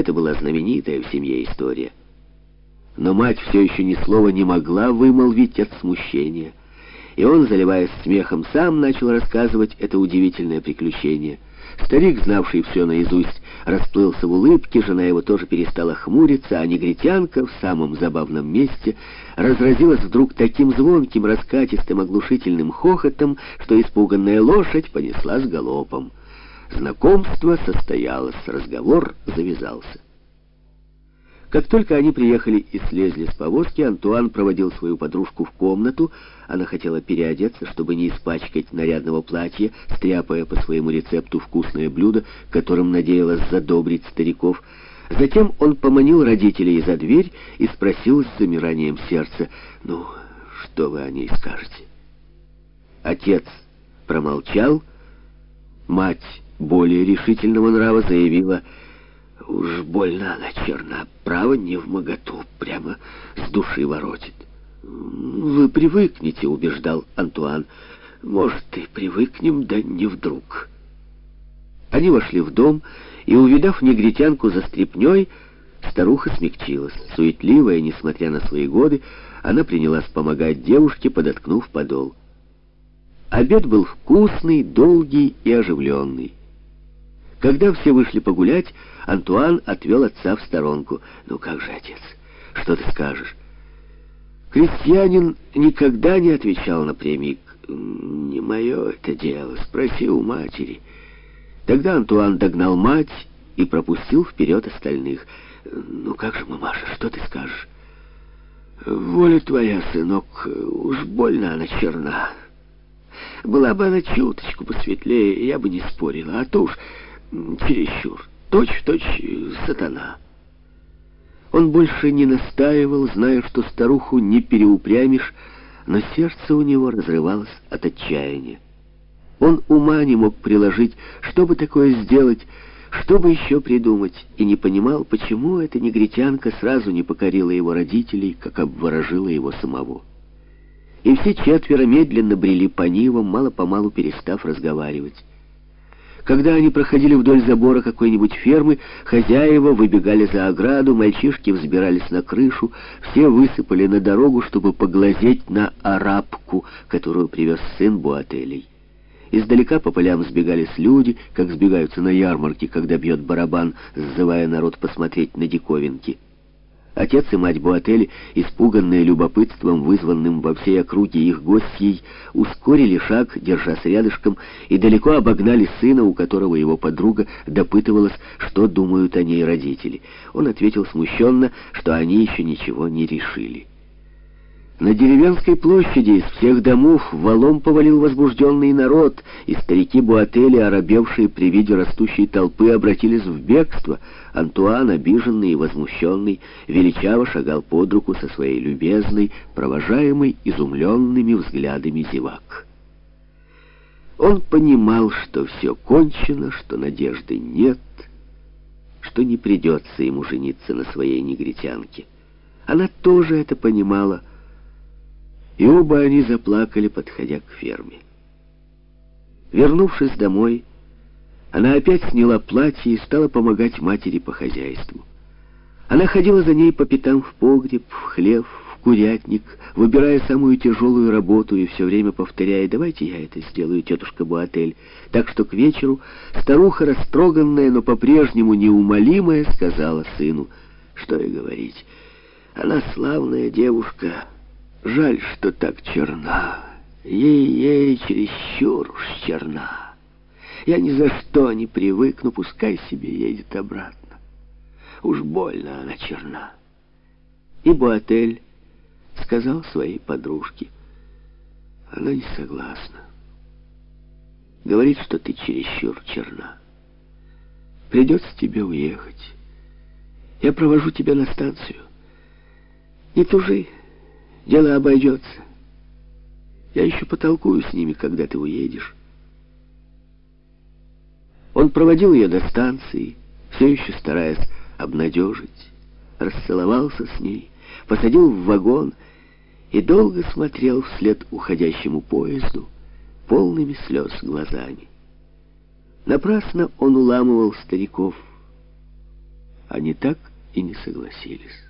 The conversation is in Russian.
Это была знаменитая в семье история. Но мать все еще ни слова не могла вымолвить от смущения. И он, заливаясь смехом, сам начал рассказывать это удивительное приключение — Старик, знавший все наизусть, расплылся в улыбке, жена его тоже перестала хмуриться, а негритянка в самом забавном месте разразилась вдруг таким звонким, раскатистым, оглушительным хохотом, что испуганная лошадь понеслась галопом. Знакомство состоялось, разговор завязался. Как только они приехали и слезли с повозки, Антуан проводил свою подружку в комнату. Она хотела переодеться, чтобы не испачкать нарядного платья, стряпая по своему рецепту вкусное блюдо, которым надеялась задобрить стариков. Затем он поманил родителей за дверь и спросил с замиранием сердца, «Ну, что вы о ней скажете?» Отец промолчал, мать более решительного нрава заявила, Уж больно она черна, право не в моготу, прямо с души воротит. «Вы привыкнете», — убеждал Антуан. «Может, и привыкнем, да не вдруг». Они вошли в дом, и, увидав негритянку за стрепней, старуха смягчилась. Суетливая, несмотря на свои годы, она принялась помогать девушке, подоткнув подол. Обед был вкусный, долгий и оживленный. Когда все вышли погулять, Антуан отвел отца в сторонку. «Ну как же, отец, что ты скажешь?» Крестьянин никогда не отвечал напрямик. «Не мое это дело, спроси у матери». Тогда Антуан догнал мать и пропустил вперед остальных. «Ну как же, мамаша, что ты скажешь?» «Воля твоя, сынок, уж больно она черна. Была бы она чуточку посветлее, я бы не спорила, а то уж чересчур, точь-в-точь -точь сатана. Он больше не настаивал, зная, что старуху не переупрямишь, но сердце у него разрывалось от отчаяния. Он ума не мог приложить, чтобы такое сделать, чтобы еще придумать, и не понимал, почему эта негритянка сразу не покорила его родителей, как обворожила его самого. И все четверо медленно брели по нивам, мало-помалу перестав разговаривать. Когда они проходили вдоль забора какой-нибудь фермы, хозяева выбегали за ограду, мальчишки взбирались на крышу, все высыпали на дорогу, чтобы поглазеть на арабку, которую привез сын Буателей. Издалека по полям сбегались люди, как сбегаются на ярмарке, когда бьет барабан, сзывая народ посмотреть на диковинки. Отец и мать Буатели, испуганные любопытством, вызванным во всей округе их гостьей, ускорили шаг, держась рядышком, и далеко обогнали сына, у которого его подруга допытывалась, что думают о ней родители. Он ответил смущенно, что они еще ничего не решили. На деревенской площади из всех домов валом повалил возбужденный народ, и старики Буатели, оробевшие при виде растущей толпы, обратились в бегство. Антуан, обиженный и возмущенный, величаво шагал под руку со своей любезной, провожаемой изумленными взглядами зевак. Он понимал, что все кончено, что надежды нет, что не придется ему жениться на своей негритянке. Она тоже это понимала, и оба они заплакали, подходя к ферме. Вернувшись домой, она опять сняла платье и стала помогать матери по хозяйству. Она ходила за ней по пятам в погреб, в хлев, в курятник, выбирая самую тяжелую работу и все время повторяя «давайте я это сделаю, тетушка Буатель». Так что к вечеру старуха, растроганная, но по-прежнему неумолимая, сказала сыну, что и говорить, она славная девушка, Жаль, что так черна. Ей-ей, чересчур уж черна. Я ни за что не привыкну, пускай себе едет обратно. Уж больно она черна. И Буатель сказал своей подружке, она не согласна. Говорит, что ты чересчур черна. Придется тебе уехать. Я провожу тебя на станцию. Не тужи. Дело обойдется. Я еще потолкую с ними, когда ты уедешь. Он проводил ее до станции, все еще стараясь обнадежить, расцеловался с ней, посадил в вагон и долго смотрел вслед уходящему поезду полными слез глазами. Напрасно он уламывал стариков. они так и не согласились.